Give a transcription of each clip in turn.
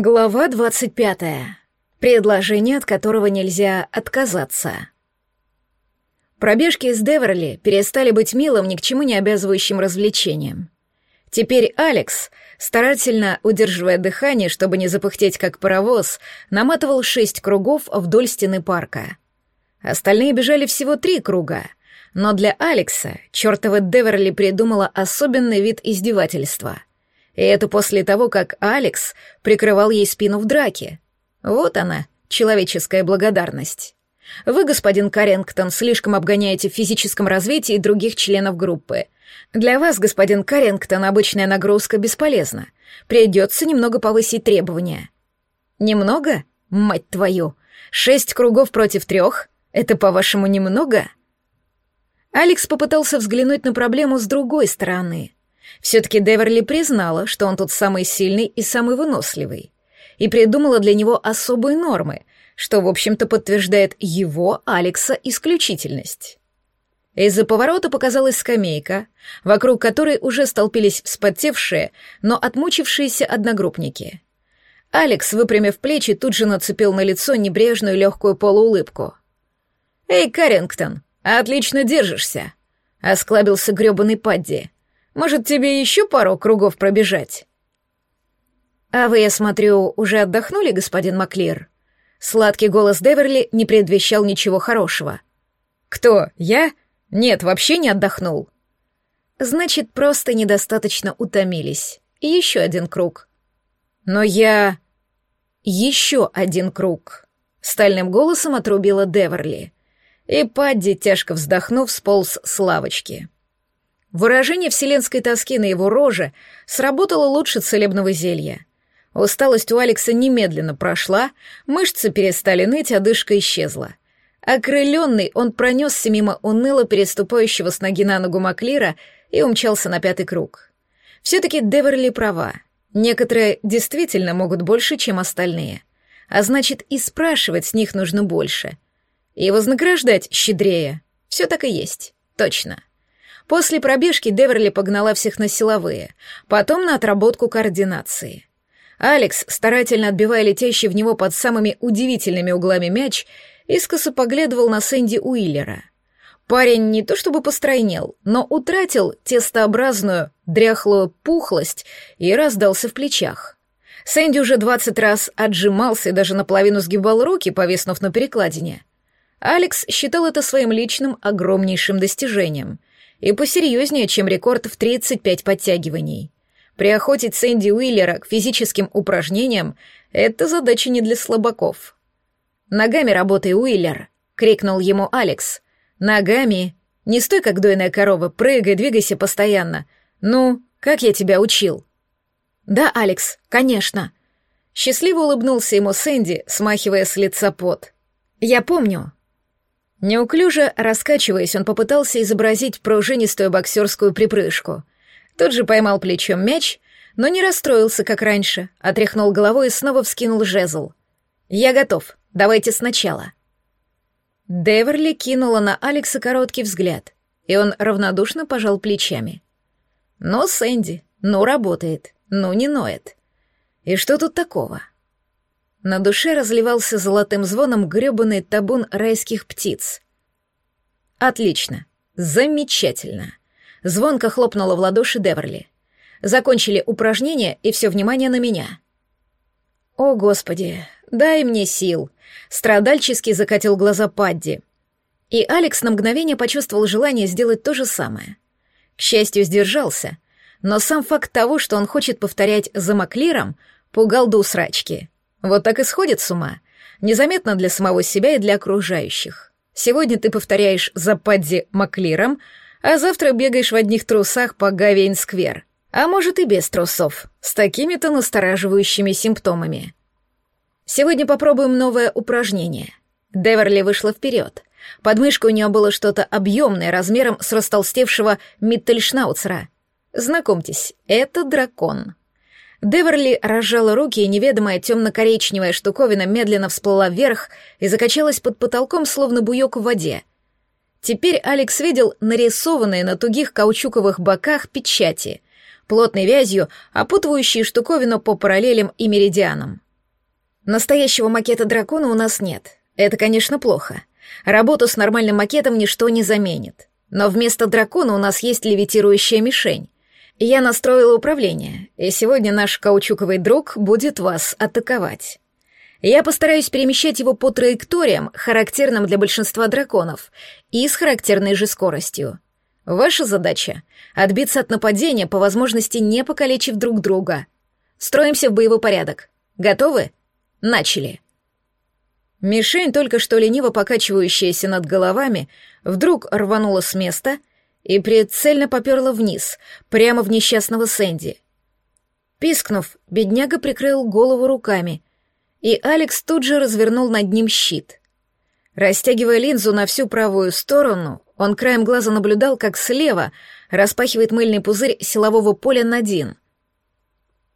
Глава 25. Предложение, от которого нельзя отказаться. Пробежки с Деверли перестали быть милым, ни к чему не обязывающим развлечением. Теперь Алекс, старательно удерживая дыхание, чтобы не запыхтеть как паровоз, наматывал шесть кругов вдоль стены парка. Остальные бежали всего три круга, но для Алекса чертова Деверли придумала особенный вид издевательства — и это после того, как Алекс прикрывал ей спину в драке. Вот она, человеческая благодарность. Вы, господин Карингтон, слишком обгоняете в физическом развитии других членов группы. Для вас, господин Карингтон, обычная нагрузка бесполезна. Придется немного повысить требования. Немного? Мать твою! Шесть кругов против трех? Это, по-вашему, немного? Алекс попытался взглянуть на проблему с другой стороны — все-таки Деверли признала, что он тут самый сильный и самый выносливый, и придумала для него особые нормы, что, в общем-то, подтверждает его, Алекса, исключительность. Из-за поворота показалась скамейка, вокруг которой уже столпились вспотевшие, но отмучившиеся одногруппники. Алекс, выпрямив плечи, тут же нацепил на лицо небрежную легкую полуулыбку. «Эй, Каррингтон, отлично держишься!» — осклабился грёбаный Падди. Может, тебе еще пару кругов пробежать?» «А вы, я смотрю, уже отдохнули, господин Маклир?» Сладкий голос Деверли не предвещал ничего хорошего. «Кто? Я? Нет, вообще не отдохнул». «Значит, просто недостаточно утомились. Еще один круг». «Но я...» «Еще один круг», — стальным голосом отрубила Деверли. И Падди, тяжко вздохнув, сполз с лавочки. Выражение вселенской тоски на его роже сработало лучше целебного зелья. Усталость у Алекса немедленно прошла, мышцы перестали ныть, а дышка исчезла. Окрыленный, он пронесся мимо уныло переступающего с ноги на ногу Маклира и умчался на пятый круг. Все-таки Деверли права. Некоторые действительно могут больше, чем остальные. А значит, и спрашивать с них нужно больше. И вознаграждать щедрее. Все так и есть. Точно. После пробежки Деверли погнала всех на силовые, потом на отработку координации. Алекс, старательно отбивая летящий в него под самыми удивительными углами мяч, искоса поглядывал на Сэнди Уиллера. Парень не то чтобы постройнел, но утратил тестообразную, дряхлую пухлость и раздался в плечах. Сэнди уже двадцать раз отжимался и даже наполовину сгибал руки, повиснув на перекладине. Алекс считал это своим личным огромнейшим достижением и посерьезнее, чем рекорд в 35 подтягиваний. Приохотить Сэнди Уиллера к физическим упражнениям — это задача не для слабаков. «Ногами работай, Уиллер!» — крикнул ему Алекс. «Ногами! Не стой, как дойная корова, прыгай, двигайся постоянно. Ну, как я тебя учил?» «Да, Алекс, конечно!» Счастливо улыбнулся ему Сэнди, смахивая с лица пот. «Я помню, Неуклюже раскачиваясь, он попытался изобразить пружинистую боксерскую припрыжку. Тут же поймал плечом мяч, но не расстроился, как раньше, отряхнул головой и снова вскинул жезл. «Я готов. Давайте сначала». Деверли кинула на Алекса короткий взгляд, и он равнодушно пожал плечами. «Ну, Сэнди, ну, работает, ну, не ноет. И что тут такого?» На душе разливался золотым звоном грёбаный табун райских птиц. «Отлично! Замечательно!» Звонко хлопнула в ладоши Деверли. «Закончили упражнение, и все внимание на меня». «О, Господи, дай мне сил!» Страдальчески закатил глаза Падди. И Алекс на мгновение почувствовал желание сделать то же самое. К счастью, сдержался, но сам факт того, что он хочет повторять за Маклиром, пугал до усрачки. Вот так и сходит с ума. Незаметно для самого себя и для окружающих. Сегодня ты повторяешь за Падди Маклиром, а завтра бегаешь в одних трусах по Гавейн-сквер. А может и без трусов, с такими-то настораживающими симптомами. Сегодня попробуем новое упражнение. Деверли вышла вперед. Под мышкой у нее было что-то объемное, размером с растолстевшего Миттельшнауцера. Знакомьтесь, это дракон. Деверли разжала руки, и неведомая темно-коричневая штуковина медленно всплыла вверх и закачалась под потолком, словно буёк в воде. Теперь Алекс видел нарисованные на тугих каучуковых боках печати, плотной вязью, опутывающие штуковину по параллелям и меридианам. Настоящего макета дракона у нас нет. Это, конечно, плохо. Работу с нормальным макетом ничто не заменит. Но вместо дракона у нас есть левитирующая мишень. Я настроила управление, и сегодня наш каучуковый друг будет вас атаковать. Я постараюсь перемещать его по траекториям, характерным для большинства драконов, и с характерной же скоростью. Ваша задача — отбиться от нападения, по возможности не покалечив друг друга. Строимся в боевой порядок. Готовы? Начали. Мишень, только что лениво покачивающаяся над головами, вдруг рванула с места и прицельно поперла вниз, прямо в несчастного Сэнди. Пискнув, бедняга прикрыл голову руками, и Алекс тут же развернул над ним щит. Растягивая линзу на всю правую сторону, он краем глаза наблюдал, как слева распахивает мыльный пузырь силового поля Надин.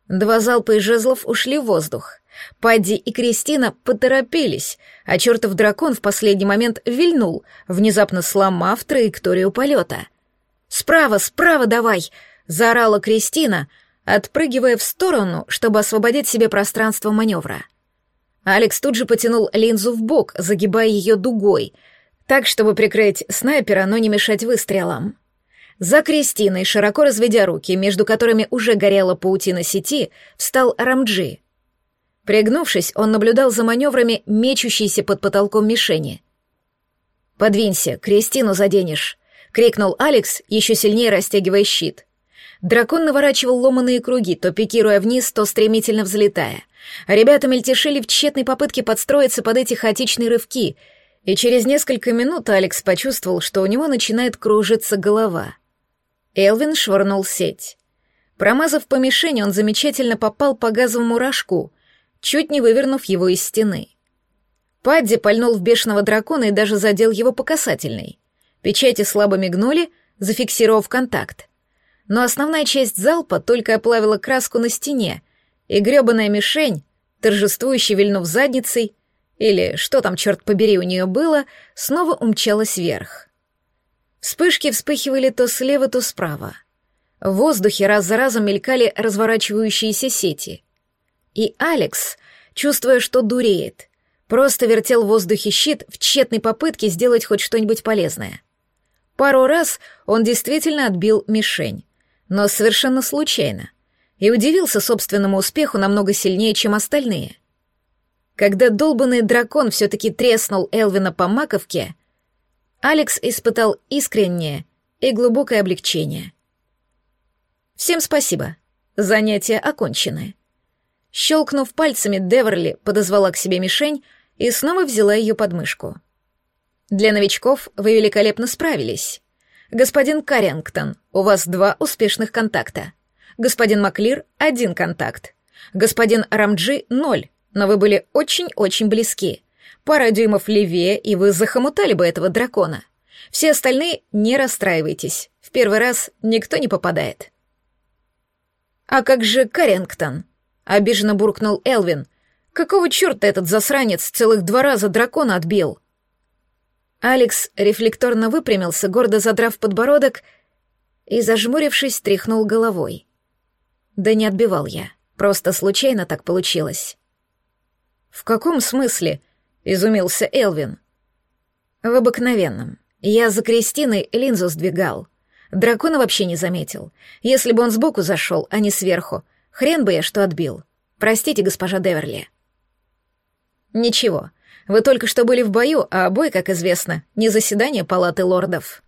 Два залпа из жезлов ушли в воздух. Падди и Кристина поторопились, а чертов дракон в последний момент вильнул, внезапно сломав траекторию полета. «Справа, справа давай!» — заорала Кристина, отпрыгивая в сторону, чтобы освободить себе пространство маневра. Алекс тут же потянул линзу в бок, загибая ее дугой, так, чтобы прикрыть снайпера, но не мешать выстрелам. За Кристиной, широко разведя руки, между которыми уже горела паутина сети, встал Рамджи. Пригнувшись, он наблюдал за маневрами, мечущейся под потолком мишени. «Подвинься, Кристину заденешь», — крикнул Алекс, еще сильнее растягивая щит. Дракон наворачивал ломаные круги, то пикируя вниз, то стремительно взлетая. Ребята мельтешили в тщетной попытке подстроиться под эти хаотичные рывки, и через несколько минут Алекс почувствовал, что у него начинает кружиться голова. Элвин швырнул сеть. Промазав по мишени, он замечательно попал по газовому рожку — чуть не вывернув его из стены. Падди пальнул в бешеного дракона и даже задел его по касательной. Печати слабо мигнули, зафиксировав контакт. Но основная часть залпа только оплавила краску на стене, и грёбаная мишень, торжествующе вильнув задницей, или что там, черт побери, у нее было, снова умчалась вверх. Вспышки вспыхивали то слева, то справа. В воздухе раз за разом мелькали разворачивающиеся сети — и Алекс, чувствуя, что дуреет, просто вертел в воздухе щит в тщетной попытке сделать хоть что-нибудь полезное. Пару раз он действительно отбил мишень, но совершенно случайно, и удивился собственному успеху намного сильнее, чем остальные. Когда долбанный дракон все-таки треснул Элвина по маковке, Алекс испытал искреннее и глубокое облегчение. «Всем спасибо. Занятия окончены». Щелкнув пальцами, Деверли подозвала к себе мишень и снова взяла ее под мышку. «Для новичков вы великолепно справились. Господин Каррингтон, у вас два успешных контакта. Господин Маклир — один контакт. Господин Рамджи — ноль, но вы были очень-очень близки. Пара дюймов левее, и вы захомутали бы этого дракона. Все остальные не расстраивайтесь. В первый раз никто не попадает». «А как же Каррингтон?» — обиженно буркнул Элвин. «Какого черта этот засранец целых два раза дракона отбил?» Алекс рефлекторно выпрямился, гордо задрав подбородок и, зажмурившись, тряхнул головой. «Да не отбивал я, просто случайно так получилось». «В каком смысле?» — изумился Элвин. «В обыкновенном. Я за Кристиной линзу сдвигал. Дракона вообще не заметил. Если бы он сбоку зашел, а не сверху, Хрен бы я что отбил. Простите, госпожа Деверли. Ничего, вы только что были в бою, а бой, как известно, не заседание палаты лордов.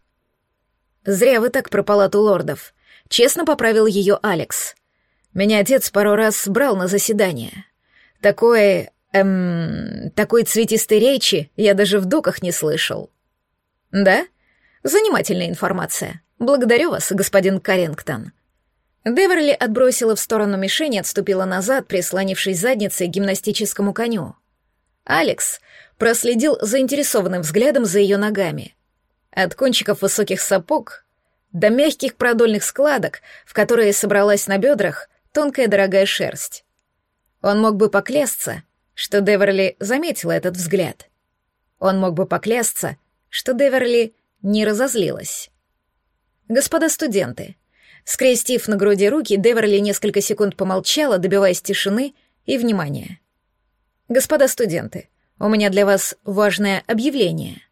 Зря вы так про палату лордов. Честно поправил ее Алекс. Меня отец пару раз брал на заседание. Такой, эм, такой цветистой речи я даже в доках не слышал. Да? Занимательная информация. Благодарю вас, господин Карингтон. Деверли отбросила в сторону мишени отступила назад, прислонившись задницей к гимнастическому коню. Алекс проследил заинтересованным взглядом за ее ногами. От кончиков высоких сапог до мягких продольных складок, в которые собралась на бедрах тонкая дорогая шерсть. Он мог бы поклясться, что Деверли заметила этот взгляд. Он мог бы поклясться, что Деверли не разозлилась. «Господа студенты», Скрестив на груди руки, Деверли несколько секунд помолчала, добиваясь тишины и внимания. Господа студенты, у меня для вас важное объявление.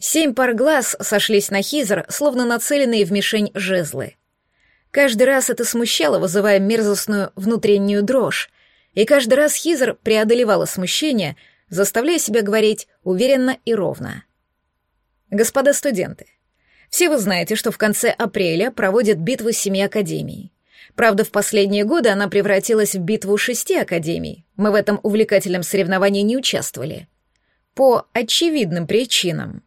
Семь пар глаз сошлись на Хизер, словно нацеленные в мишень жезлы. Каждый раз это смущало, вызывая мерзостную внутреннюю дрожь, и каждый раз Хизер преодолевала смущение, заставляя себя говорить уверенно и ровно. «Господа студенты, все вы знаете, что в конце апреля проводят битву семи академий. Правда, в последние годы она превратилась в битву шести академий. Мы в этом увлекательном соревновании не участвовали. По очевидным причинам.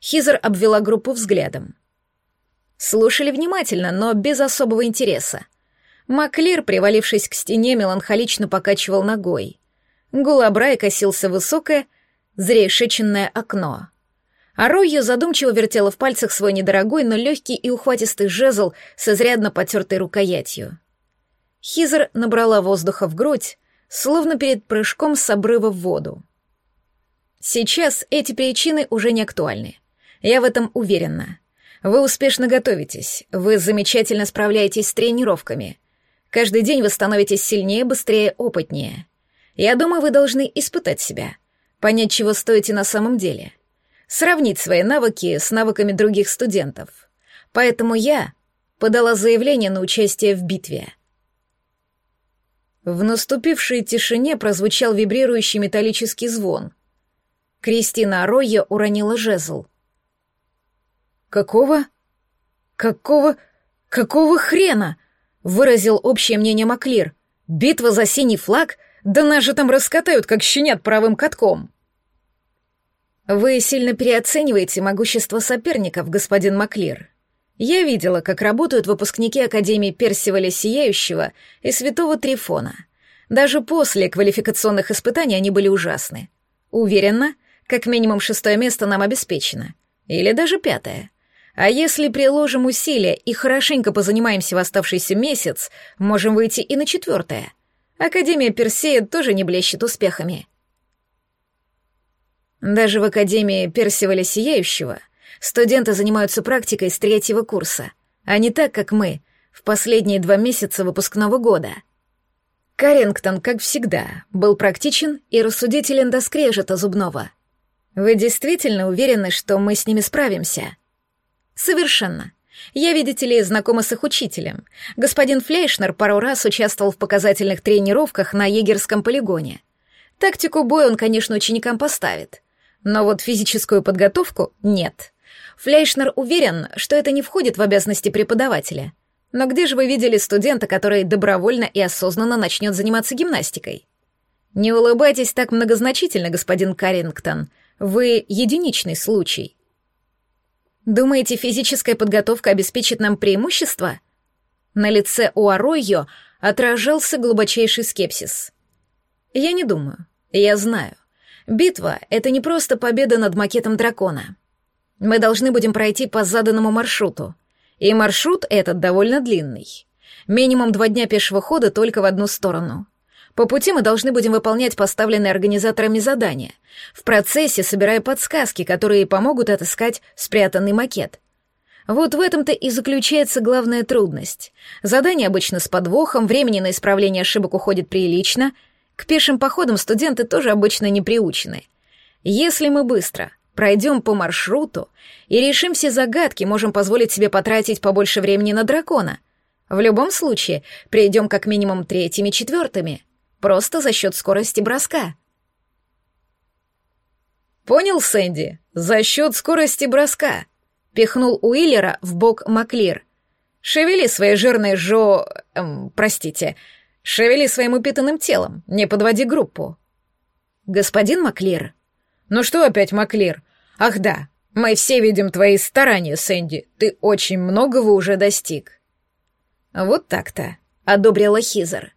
Хизер обвела группу взглядом. Слушали внимательно, но без особого интереса. Маклир, привалившись к стене, меланхолично покачивал ногой. Гулабрай косился высокое, зрешеченное окно. А Ройя задумчиво вертела в пальцах свой недорогой, но легкий и ухватистый жезл с изрядно потертой рукоятью. Хизер набрала воздуха в грудь, словно перед прыжком с обрыва в воду. Сейчас эти причины уже не актуальны. Я в этом уверена. Вы успешно готовитесь, вы замечательно справляетесь с тренировками. Каждый день вы становитесь сильнее, быстрее, опытнее. Я думаю, вы должны испытать себя, понять, чего стоите на самом деле, сравнить свои навыки с навыками других студентов. Поэтому я подала заявление на участие в битве. В наступившей тишине прозвучал вибрирующий металлический звон. Кристина Аройя уронила жезл — «Какого? Какого? Какого хрена?» — выразил общее мнение Маклир. «Битва за синий флаг? Да нас же там раскатают, как щенят правым катком!» «Вы сильно переоцениваете могущество соперников, господин Маклир. Я видела, как работают выпускники Академии Персиваля Сияющего и Святого Трифона. Даже после квалификационных испытаний они были ужасны. Уверена, как минимум шестое место нам обеспечено. Или даже пятое. А если приложим усилия и хорошенько позанимаемся в оставшийся месяц, можем выйти и на четвертое. Академия Персея тоже не блещет успехами. Даже в Академии Персиваля Сияющего студенты занимаются практикой с третьего курса, а не так, как мы, в последние два месяца выпускного года. Карингтон, как всегда, был практичен и рассудителен до скрежета зубного. Вы действительно уверены, что мы с ними справимся?» Совершенно. Я, видите ли, знакома с их учителем. Господин Флейшнер пару раз участвовал в показательных тренировках на егерском полигоне. Тактику боя он, конечно, ученикам поставит. Но вот физическую подготовку — нет. Флейшнер уверен, что это не входит в обязанности преподавателя. Но где же вы видели студента, который добровольно и осознанно начнет заниматься гимнастикой? Не улыбайтесь так многозначительно, господин Каррингтон. Вы единичный случай. Думаете, физическая подготовка обеспечит нам преимущество? На лице у Аройо отражался глубочайший скепсис. Я не думаю. Я знаю. Битва — это не просто победа над макетом дракона. Мы должны будем пройти по заданному маршруту. И маршрут этот довольно длинный. Минимум два дня пешего хода только в одну сторону — по пути мы должны будем выполнять поставленные организаторами задания, в процессе собирая подсказки, которые помогут отыскать спрятанный макет. Вот в этом-то и заключается главная трудность. Задание обычно с подвохом, времени на исправление ошибок уходит прилично, к пешим походам студенты тоже обычно не приучены. Если мы быстро пройдем по маршруту и решим все загадки, можем позволить себе потратить побольше времени на дракона. В любом случае, придем как минимум третьими-четвертыми — Просто за счет скорости броска. «Понял, Сэнди? За счет скорости броска!» — пихнул Уиллера в бок Маклир. «Шевели своей жирной жо... Эм, простите. Шевели своим упитанным телом, не подводи группу». «Господин Маклир?» «Ну что опять, Маклир? Ах да, мы все видим твои старания, Сэнди. Ты очень многого уже достиг». «Вот так-то», — одобрила Хизер.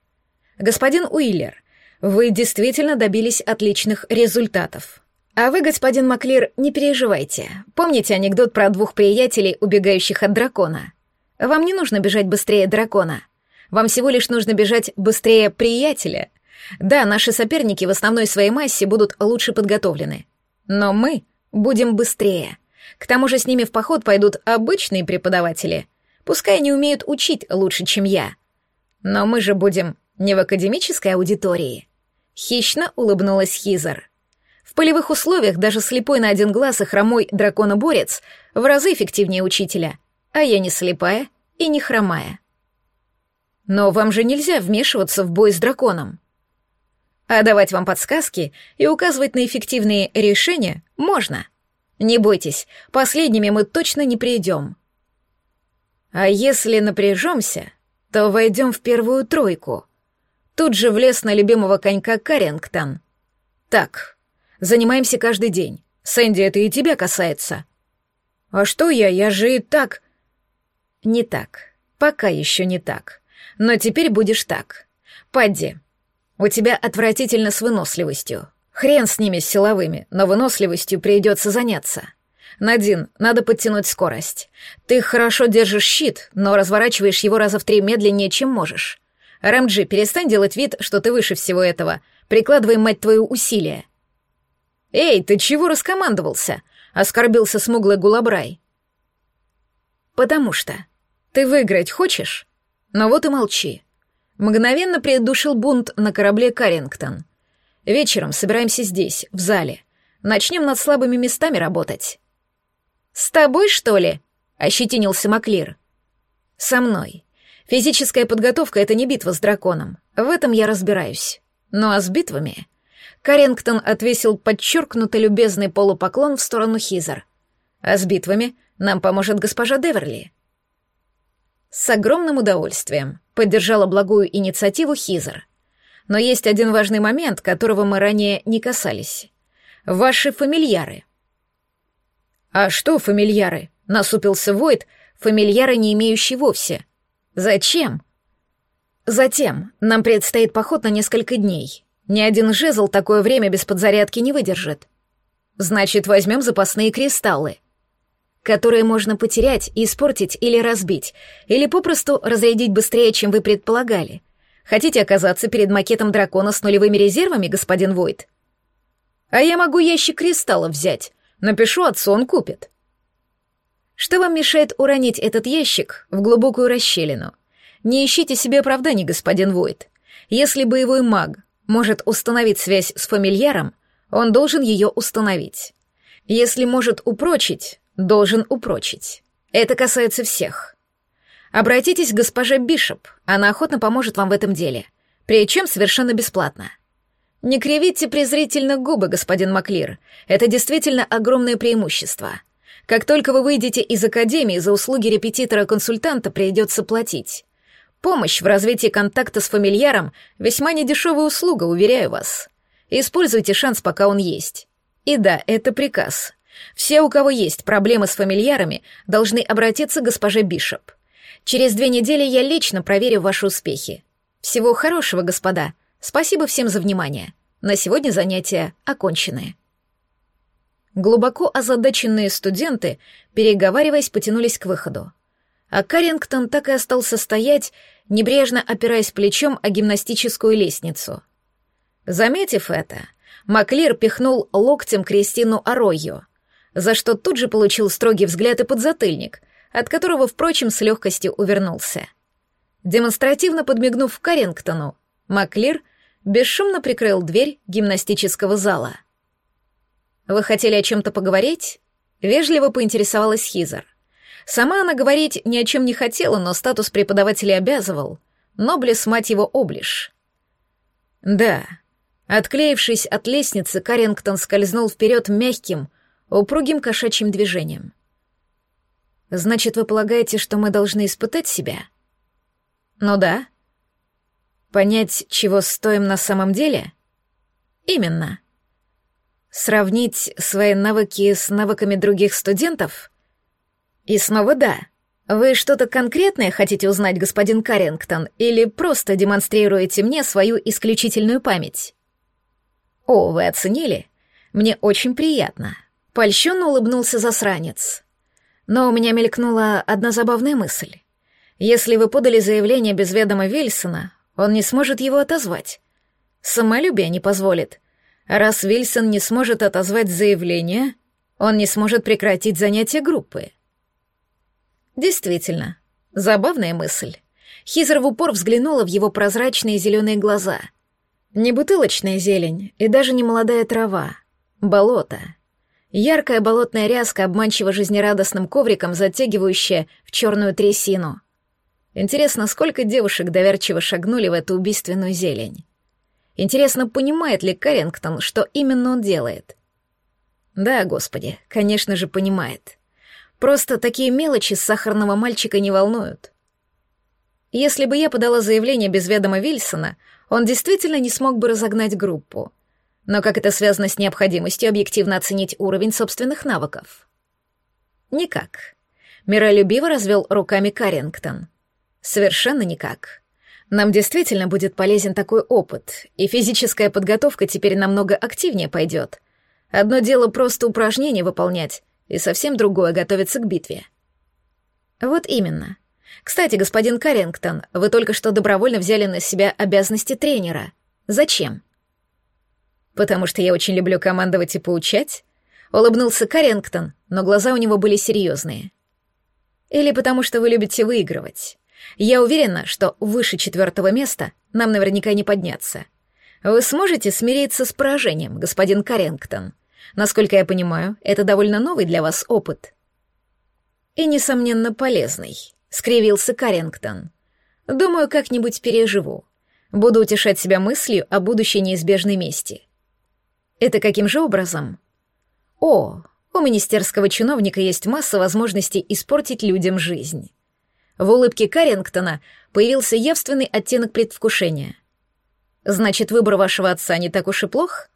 «Господин Уиллер, вы действительно добились отличных результатов. А вы, господин Маклир, не переживайте. Помните анекдот про двух приятелей, убегающих от дракона? Вам не нужно бежать быстрее дракона. Вам всего лишь нужно бежать быстрее приятеля. Да, наши соперники в основной своей массе будут лучше подготовлены. Но мы будем быстрее. К тому же с ними в поход пойдут обычные преподаватели. Пускай они умеют учить лучше, чем я. Но мы же будем не в академической аудитории. Хищно улыбнулась Хизер. В полевых условиях даже слепой на один глаз и хромой драконоборец в разы эффективнее учителя, а я не слепая и не хромая. Но вам же нельзя вмешиваться в бой с драконом. А давать вам подсказки и указывать на эффективные решения можно. Не бойтесь, последними мы точно не придем. А если напряжемся, то войдем в первую тройку. Тут же влез на любимого конька Карингтон. Так, занимаемся каждый день. Сэнди, это и тебя касается. А что я? Я же и так... Не так. Пока еще не так. Но теперь будешь так. Падди, у тебя отвратительно с выносливостью. Хрен с ними, с силовыми, но выносливостью придется заняться. Надин, надо подтянуть скорость. Ты хорошо держишь щит, но разворачиваешь его раза в три медленнее, чем можешь. Рамджи, перестань делать вид, что ты выше всего этого. Прикладывай, мать твою, усилия. «Эй, ты чего раскомандовался?» — оскорбился смуглый гулабрай. «Потому что. Ты выиграть хочешь? Но вот и молчи. Мгновенно придушил бунт на корабле Карингтон. Вечером собираемся здесь, в зале. Начнем над слабыми местами работать. «С тобой, что ли?» — ощетинился Маклир. «Со мной. Физическая подготовка — это не битва с драконом. В этом я разбираюсь. Ну а с битвами...» Карингтон отвесил подчеркнуто любезный полупоклон в сторону Хизер. «А с битвами нам поможет госпожа Деверли». С огромным удовольствием поддержала благую инициативу Хизер. Но есть один важный момент, которого мы ранее не касались. Ваши фамильяры. А что фамильяры? Насупился Войд, фамильяры не имеющие вовсе. Зачем? Затем нам предстоит поход на несколько дней. Ни один жезл такое время без подзарядки не выдержит. Значит, возьмем запасные кристаллы — которые можно потерять, испортить или разбить, или попросту разрядить быстрее, чем вы предполагали. Хотите оказаться перед макетом дракона с нулевыми резервами, господин Войт? А я могу ящик кристаллов взять. Напишу отцу, он купит. Что вам мешает уронить этот ящик в глубокую расщелину? Не ищите себе оправданий, господин Войт. Если боевой маг может установить связь с фамильяром, он должен ее установить. Если может упрочить, должен упрочить. Это касается всех. Обратитесь к госпоже Бишоп, она охотно поможет вам в этом деле, причем совершенно бесплатно. Не кривите презрительно губы, господин Маклир, это действительно огромное преимущество. Как только вы выйдете из академии, за услуги репетитора-консультанта придется платить. Помощь в развитии контакта с фамильяром — весьма недешевая услуга, уверяю вас. Используйте шанс, пока он есть. И да, это приказ. Все, у кого есть проблемы с фамильярами, должны обратиться к госпоже Бишоп. Через две недели я лично проверю ваши успехи. Всего хорошего, господа. Спасибо всем за внимание. На сегодня занятия окончены. Глубоко озадаченные студенты, переговариваясь, потянулись к выходу. А Карингтон так и остался стоять, небрежно опираясь плечом о гимнастическую лестницу. Заметив это, Маклир пихнул локтем Кристину Аройо за что тут же получил строгий взгляд и подзатыльник, от которого, впрочем, с легкостью увернулся. Демонстративно подмигнув Карингтону, Маклир бесшумно прикрыл дверь гимнастического зала. «Вы хотели о чем-то поговорить?» — вежливо поинтересовалась Хизер. Сама она говорить ни о чем не хотела, но статус преподавателя обязывал. Ноблес, мать его, облишь. «Да». Отклеившись от лестницы, Карингтон скользнул вперед мягким, упругим кошачьим движением. «Значит, вы полагаете, что мы должны испытать себя?» «Ну да». «Понять, чего стоим на самом деле?» «Именно». «Сравнить свои навыки с навыками других студентов?» «И снова да». «Вы что-то конкретное хотите узнать, господин Каррингтон, или просто демонстрируете мне свою исключительную память?» «О, вы оценили? Мне очень приятно. Польщенно улыбнулся засранец. Но у меня мелькнула одна забавная мысль. Если вы подали заявление без ведома Вильсона, он не сможет его отозвать. Самолюбие не позволит. Раз Вильсон не сможет отозвать заявление, он не сможет прекратить занятия группы. Действительно, забавная мысль. Хизер в упор взглянула в его прозрачные зеленые глаза. Не бутылочная зелень и даже не молодая трава. Болото. Яркая болотная ряска, обманчиво жизнерадостным ковриком, затягивающая в черную трясину. Интересно, сколько девушек доверчиво шагнули в эту убийственную зелень. Интересно, понимает ли Карингтон, что именно он делает? Да, господи, конечно же, понимает. Просто такие мелочи сахарного мальчика не волнуют. Если бы я подала заявление без ведома Вильсона, он действительно не смог бы разогнать группу. Но как это связано с необходимостью объективно оценить уровень собственных навыков? Никак. Миролюбиво развел руками Карингтон. Совершенно никак. Нам действительно будет полезен такой опыт, и физическая подготовка теперь намного активнее пойдет. Одно дело просто упражнения выполнять, и совсем другое — готовиться к битве. Вот именно. Кстати, господин Каррингтон, вы только что добровольно взяли на себя обязанности тренера. Зачем? Потому что я очень люблю командовать и поучать? Улыбнулся Каррингтон, но глаза у него были серьезные. Или потому что вы любите выигрывать? Я уверена, что выше четвертого места нам наверняка не подняться. Вы сможете смириться с поражением, господин Каррингтон? Насколько я понимаю, это довольно новый для вас опыт. И, несомненно, полезный, — скривился Каррингтон. Думаю, как-нибудь переживу. Буду утешать себя мыслью о будущей неизбежной мести. Это каким же образом? О, у министерского чиновника есть масса возможностей испортить людям жизнь. В улыбке Каррингтона появился явственный оттенок предвкушения. «Значит, выбор вашего отца не так уж и плох?»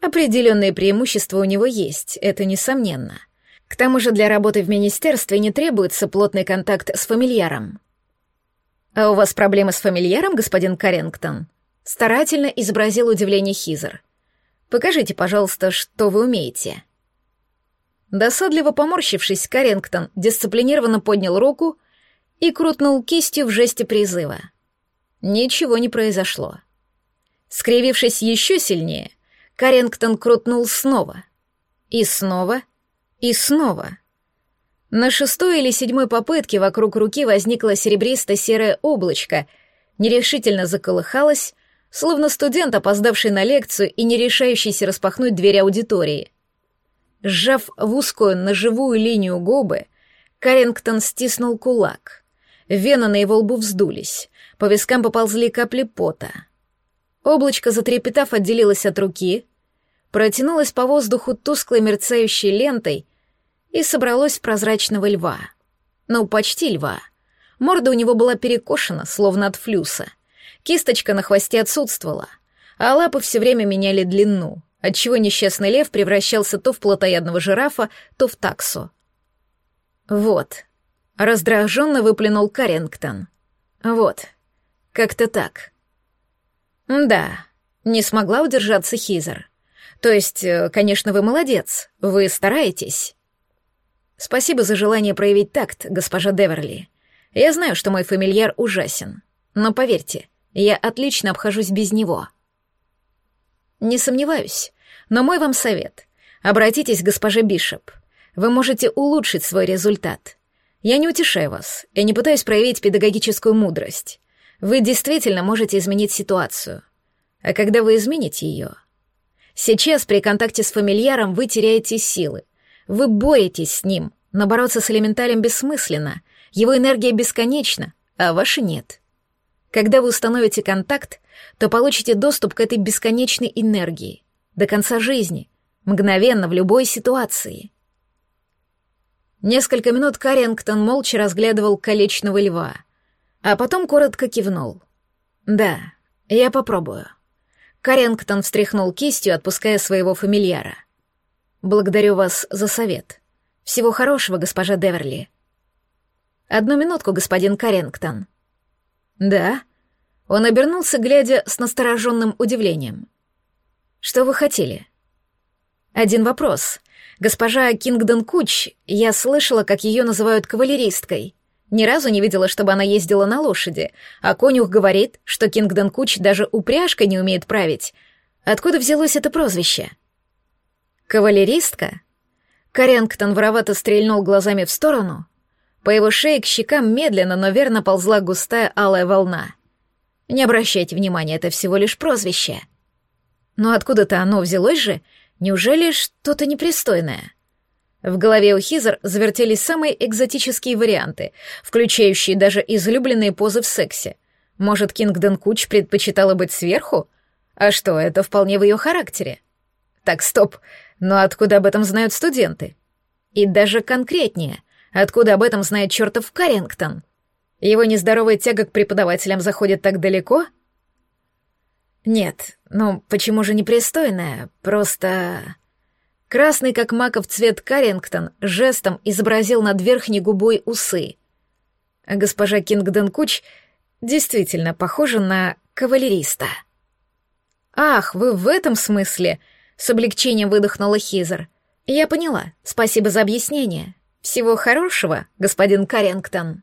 Определенные преимущества у него есть, это несомненно. К тому же для работы в министерстве не требуется плотный контакт с фамильяром. «А у вас проблемы с фамильяром, господин Каррингтон?» Старательно изобразил удивление Хизер. «Покажите, пожалуйста, что вы умеете». Досадливо поморщившись, Каррингтон дисциплинированно поднял руку и крутнул кистью в жесте призыва. Ничего не произошло. Скривившись еще сильнее, Каррингтон крутнул снова. И снова, и снова. На шестой или седьмой попытке вокруг руки возникло серебристо-серое облачко, нерешительно заколыхалось, словно студент, опоздавший на лекцию и не решающийся распахнуть дверь аудитории. Сжав в узкую ножевую линию губы, Карингтон стиснул кулак. Вены на его лбу вздулись, по вискам поползли капли пота. Облачко, затрепетав, отделилось от руки, протянулось по воздуху тусклой мерцающей лентой и собралось в прозрачного льва. Ну, почти льва. Морда у него была перекошена, словно от флюса. Кисточка на хвосте отсутствовала, а лапы все время меняли длину — отчего несчастный лев превращался то в плотоядного жирафа, то в таксу. «Вот», — раздраженно выплюнул Каррингтон. «Вот, как-то так». «Да», — не смогла удержаться Хизер. «То есть, э, конечно, вы молодец, вы стараетесь». «Спасибо за желание проявить такт, госпожа Деверли. Я знаю, что мой фамильяр ужасен, но поверьте, я отлично обхожусь без него». «Не сомневаюсь. Но мой вам совет. Обратитесь к госпоже Бишоп. Вы можете улучшить свой результат. Я не утешаю вас, я не пытаюсь проявить педагогическую мудрость. Вы действительно можете изменить ситуацию. А когда вы измените ее? Сейчас при контакте с фамильяром вы теряете силы. Вы боретесь с ним, но бороться с элементалем бессмысленно. Его энергия бесконечна, а ваша нет. Когда вы установите контакт, то получите доступ к этой бесконечной энергии до конца жизни, мгновенно в любой ситуации. Несколько минут Каррингтон молча разглядывал колечного льва, а потом коротко кивнул. «Да, я попробую». Каррингтон встряхнул кистью, отпуская своего фамильяра. «Благодарю вас за совет. Всего хорошего, госпожа Деверли». «Одну минутку, господин Каррингтон». «Да?» Он обернулся, глядя с настороженным удивлением. Что вы хотели? Один вопрос. Госпожа Кингдон Куч, я слышала, как ее называют кавалеристкой. Ни разу не видела, чтобы она ездила на лошади, а конюх говорит, что Кингдон Куч даже упряжкой не умеет править. Откуда взялось это прозвище? Кавалеристка? Карингтон воровато стрельнул глазами в сторону. По его шее к щекам медленно, но верно ползла густая алая волна. Не обращайте внимания, это всего лишь прозвище. Но откуда-то оно взялось же? Неужели что-то непристойное? В голове у Хизер завертелись самые экзотические варианты, включающие даже излюбленные позы в сексе. Может, Кингдон Куч предпочитала быть сверху? А что, это вполне в ее характере. Так, стоп, но откуда об этом знают студенты? И даже конкретнее, откуда об этом знает чертов Каррингтон? Его нездоровая тяга к преподавателям заходит так далеко? Нет, ну почему же непристойная? Просто... Красный, как маков цвет Каррингтон, жестом изобразил над верхней губой усы. А госпожа Кингдон Куч действительно похожа на кавалериста. «Ах, вы в этом смысле?» — с облегчением выдохнула Хизер. «Я поняла. Спасибо за объяснение. Всего хорошего, господин Каррингтон».